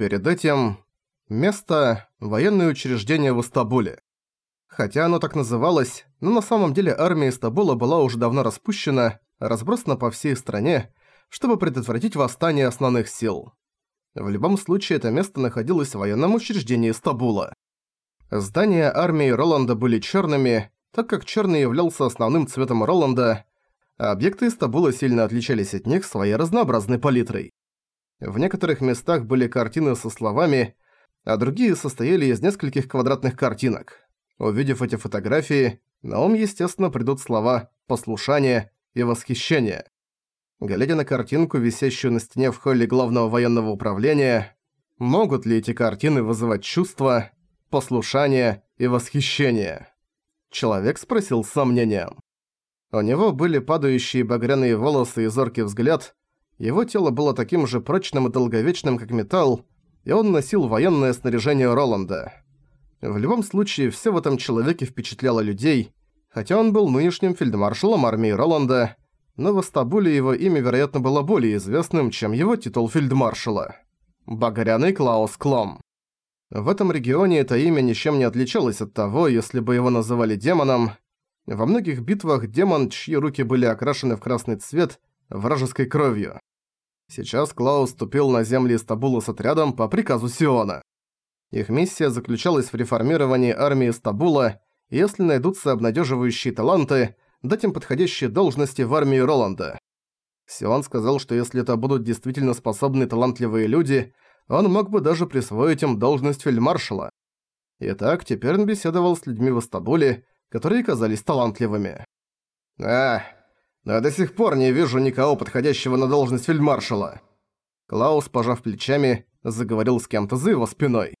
Перед этим место – военное учреждение в Истабуле. Хотя оно так называлось, но на самом деле армия Истабула была уже давно распущена, разбросана по всей стране, чтобы предотвратить восстание основных сил. В любом случае это место находилось в военном учреждении Стабула. Здания армии Роланда были черными, так как черный являлся основным цветом Роланда, а объекты Истабула сильно отличались от них своей разнообразной палитрой. В некоторых местах были картины со словами, а другие состояли из нескольких квадратных картинок. Увидев эти фотографии, на ум, естественно, придут слова «послушание» и «восхищение». Глядя на картинку, висящую на стене в холле главного военного управления, могут ли эти картины вызывать чувства, послушание и восхищение? Человек спросил с сомнением. У него были падающие багряные волосы и зоркий взгляд, его тело было таким же прочным и долговечным, как металл, и он носил военное снаряжение Роланда. В любом случае, все в этом человеке впечатляло людей, хотя он был нынешним фельдмаршалом армии Роланда, но в Астабуле его имя, вероятно, было более известным, чем его титул фельдмаршала. Багряный Клаус Клом. В этом регионе это имя ничем не отличалось от того, если бы его называли демоном. Во многих битвах демон, чьи руки были окрашены в красный цвет, вражеской кровью. Сейчас Клаус ступил на земли Стабула с отрядом по приказу Сиона. Их миссия заключалась в реформировании армии Стабула, и если найдутся обнадеживающие таланты – дать им подходящие должности в армии Роланда. Сион сказал, что если это будут действительно способные талантливые люди, он мог бы даже присвоить им должность фельдмаршала. Итак, теперь он беседовал с людьми в Астабуле, которые казались талантливыми. «А, но я до сих пор не вижу никого подходящего на должность фельдмаршала». Клаус, пожав плечами, заговорил с кем-то за его спиной.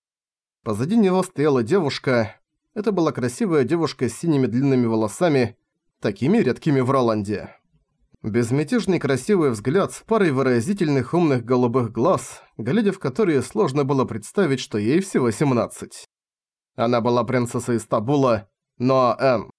Позади него стояла девушка. Это была красивая девушка с синими длинными волосами, такими редкими в Роланде. Безмятежный красивый взгляд с парой выразительных умных голубых глаз, глядя в которые сложно было представить, что ей всего 17. Она была принцессой из Табула, но Н.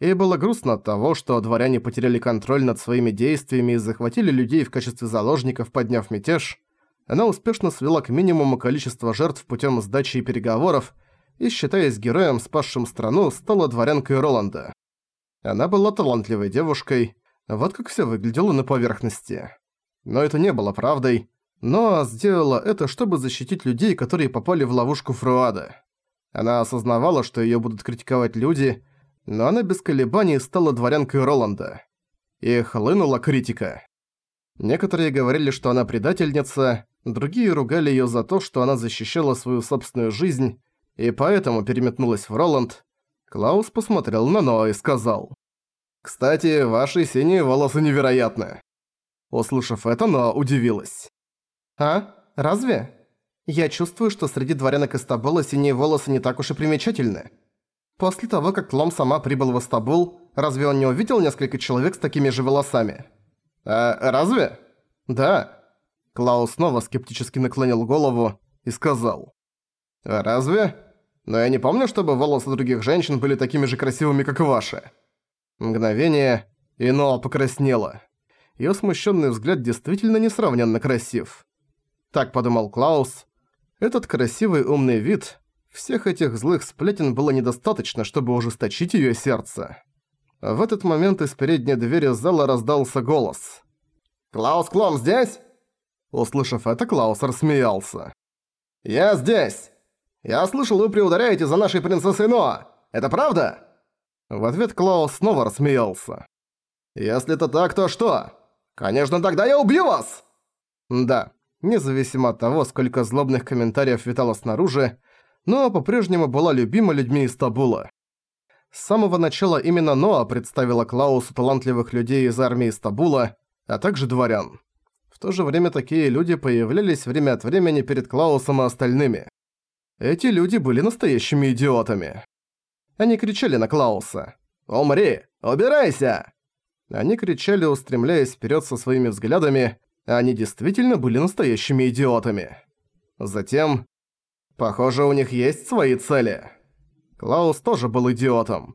Ей было грустно от того, что дворяне потеряли контроль над своими действиями и захватили людей в качестве заложников, подняв мятеж. Она успешно свела к минимуму количество жертв путем сдачи и переговоров, и, считаясь героем, спасшим страну, стала дворянкой Роланда. Она была талантливой девушкой, вот как всё выглядело на поверхности. Но это не было правдой, но сделала это, чтобы защитить людей, которые попали в ловушку Фруада. Она осознавала, что её будут критиковать люди, но она без колебаний стала дворянкой Роланда. И хлынула критика. Некоторые говорили, что она предательница, другие ругали её за то, что она защищала свою собственную жизнь, и поэтому переметнулась в Роланд, Клаус посмотрел на Ноа и сказал. «Кстати, ваши синие волосы невероятны». Услышав это, Ноа удивилась. «А? Разве? Я чувствую, что среди дворянок Истабула синие волосы не так уж и примечательны. После того, как Лом сама прибыл в Истабул, разве он не увидел несколько человек с такими же волосами?» «А разве?» «Да». Клаус снова скептически наклонил голову и сказал. «Разве?» но я не помню, чтобы волосы других женщин были такими же красивыми, как ваши». Мгновение, и Ноа покраснела. Её смущенный взгляд действительно несравненно красив. Так подумал Клаус. Этот красивый умный вид, всех этих злых сплетен было недостаточно, чтобы ужесточить её сердце. В этот момент из передней двери зала раздался голос. «Клаус Клом здесь?» Услышав это, Клаус рассмеялся. «Я здесь!» «Я слышал, вы приударяете за нашей принцессой Ноа. Это правда?» В ответ Клаус снова рассмеялся. «Если это так, то что? Конечно, тогда я убью вас!» Да, независимо от того, сколько злобных комментариев витало снаружи, Ноа по-прежнему была любима людьми из Табула. С самого начала именно Ноа представила Клаусу талантливых людей из армии Стабула, а также дворян. В то же время такие люди появлялись время от времени перед Клаусом и остальными. Эти люди были настоящими идиотами. Они кричали на Клауса «Умри! Убирайся!» Они кричали, устремляясь вперед со своими взглядами, а они действительно были настоящими идиотами. Затем... Похоже, у них есть свои цели. Клаус тоже был идиотом,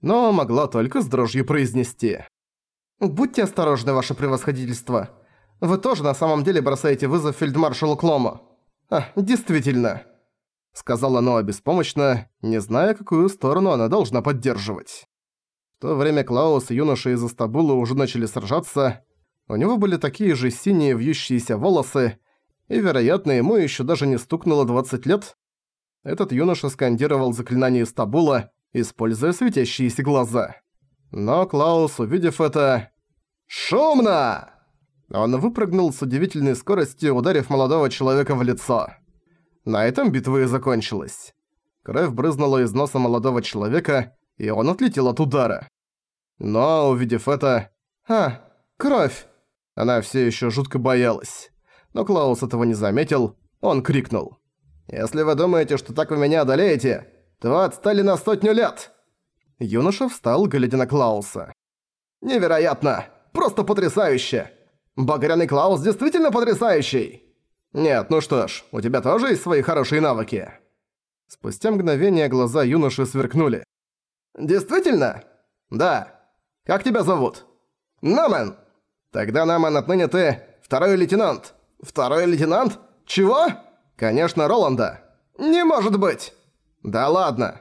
но могла только с дрожью произнести. «Будьте осторожны, ваше превосходительство. Вы тоже на самом деле бросаете вызов фельдмаршалу Клому. «А, действительно», — сказала Ноа беспомощно, не зная, какую сторону она должна поддерживать. В то время Клаус и юноша из Астабула уже начали сражаться. У него были такие же синие вьющиеся волосы, и, вероятно, ему еще даже не стукнуло 20 лет. Этот юноша скандировал заклинание Стабула, используя светящиеся глаза. Но Клаус, увидев это... «Шумно!» Он выпрыгнул с удивительной скоростью, ударив молодого человека в лицо. На этом битва и закончилась. Кровь брызнула из носа молодого человека, и он отлетел от удара. Но, увидев это... «А, кровь!» Она все еще жутко боялась. Но Клаус этого не заметил, он крикнул. «Если вы думаете, что так вы меня одолеете, то отстали на сотню лет!» Юноша встал, глядя на Клауса. «Невероятно! Просто потрясающе! Багряный Клаус действительно потрясающий!» «Нет, ну что ж, у тебя тоже есть свои хорошие навыки?» Спустя мгновение глаза юноши сверкнули. «Действительно?» «Да. Как тебя зовут?» «Намен!» «Тогда, Намен, отныне ты второй лейтенант». «Второй лейтенант? Чего?» «Конечно, Роланда». «Не может быть!» «Да ладно.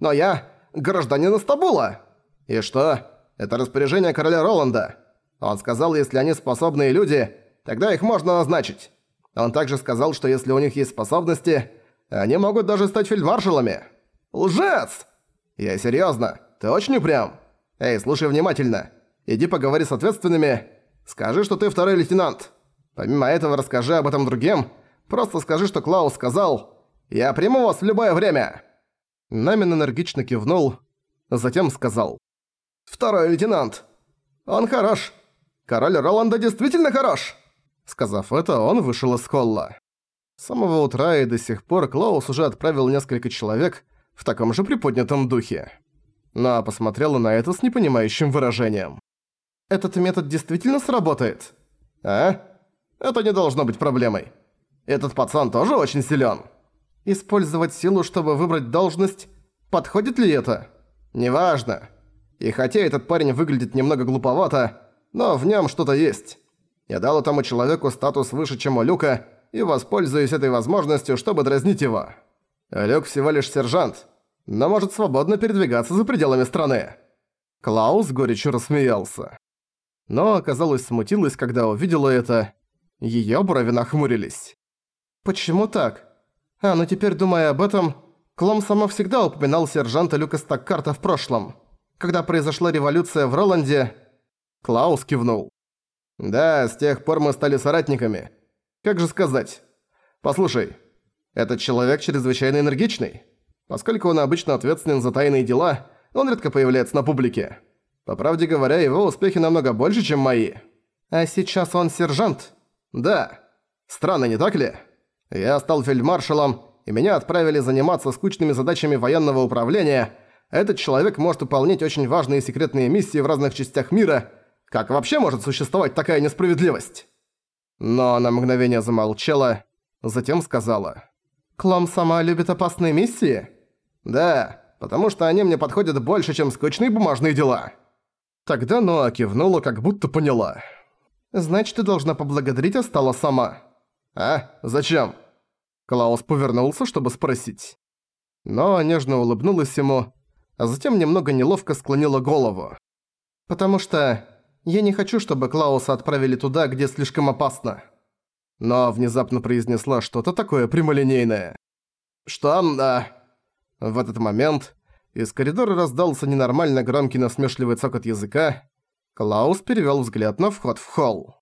Но я гражданин Истабула». «И что? Это распоряжение короля Роланда. Он сказал, если они способные люди, тогда их можно назначить. Он также сказал, что если у них есть способности, они могут даже стать фельдмаршалами. Лжец! Я серьёзно, ты очень упрям. Эй, слушай внимательно. Иди поговори с ответственными. Скажи, что ты второй лейтенант. Помимо этого расскажи об этом другим. Просто скажи, что Клаус сказал. Я приму вас в любое время. Намин энергично кивнул, затем сказал. «Второй лейтенант. Он хорош. Король Роланда действительно хорош!» Сказав это, он вышел из холла. С самого утра и до сих пор Клаус уже отправил несколько человек в таком же приподнятом духе. Но посмотрела на это с непонимающим выражением. «Этот метод действительно сработает?» «А? Это не должно быть проблемой. Этот пацан тоже очень силен. Использовать силу, чтобы выбрать должность, подходит ли это? Неважно. И хотя этот парень выглядит немного глуповато, но в нем что-то есть. Я дал этому человеку статус выше, чем у Люка, и воспользуюсь этой возможностью, чтобы дразнить его. Люк всего лишь сержант, но может свободно передвигаться за пределами страны. Клаус горячо рассмеялся. Но, оказалось, смутилась, когда увидела это. Её брови нахмурились. «Почему так? А, ну теперь, думая об этом, Клом сама всегда упоминал сержанта Люка Стаккарта в прошлом. Когда произошла революция в Роланде, Клаус кивнул. «Да, с тех пор мы стали соратниками. Как же сказать? Послушай, этот человек чрезвычайно энергичный. Поскольку он обычно ответственен за тайные дела, он редко появляется на публике. По правде говоря, его успехи намного больше, чем мои. А сейчас он сержант? Да. Странно, не так ли? Я стал фельдмаршалом, и меня отправили заниматься скучными задачами военного управления. Этот человек может выполнять очень важные секретные миссии в разных частях мира – как вообще может существовать такая несправедливость?» Но она мгновение замолчала, затем сказала. «Клам сама любит опасные миссии?» «Да, потому что они мне подходят больше, чем скучные бумажные дела». Тогда Ноа кивнула, как будто поняла. «Значит, ты должна поблагодарить Астала сама». «А? Зачем?» Клаус повернулся, чтобы спросить. Но нежно улыбнулась ему, а затем немного неловко склонила голову. «Потому что я не хочу, чтобы Клауса отправили туда, где слишком опасно». Но внезапно произнесла что-то такое прямолинейное. «Что? Да...» В этот момент из коридора раздался ненормально громкий насмешливый цокот языка. Клаус перевёл взгляд на вход в холл.